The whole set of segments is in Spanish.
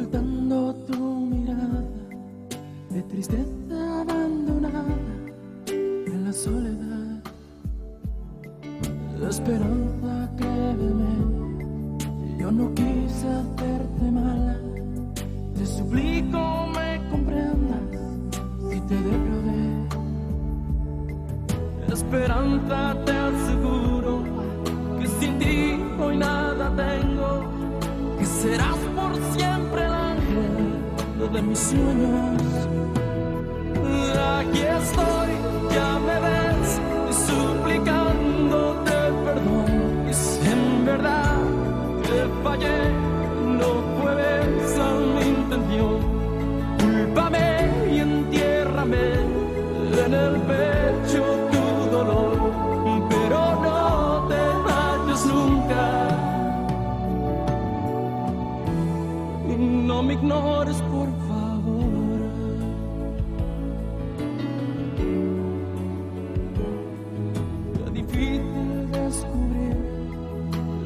ocultando tu mirada de tristeza abandonada en la soledad. La esperanza créeme, yo no quise hacerte mala. Te suplico me comprendas si te defraudé. Esperanza te aseguro que sin ti hoy nada tengo, que serás de mis sueños. Aquí estoy, me ignores, por favor. Qué difícil descubrir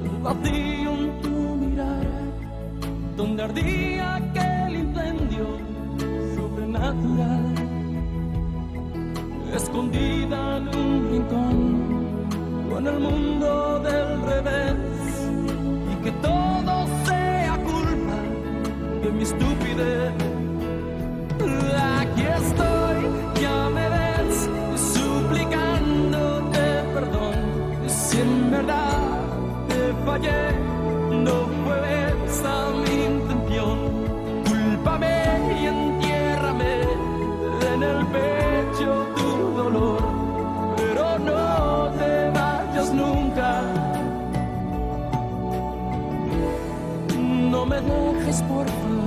el vacío en tu mirada, donde ardía aquel incendio sobrenatural, escondida en un rincón, con el mundo mi estupidez. Aquí estoy, ya me ves, suplicándote perdón. Si en verdad te fallé, no fue esa mi intención. Cúlpame y entiérrame en el pecho tu dolor, pero no te vayas nunca. No me dejes, por favor.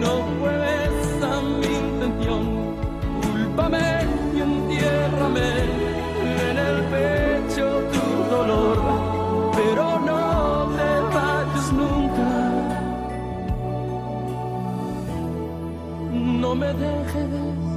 No fue esa mi intención. Cúlpame y entiérrame en el pecho tu dolor, pero no te vayas nunca. No me dejes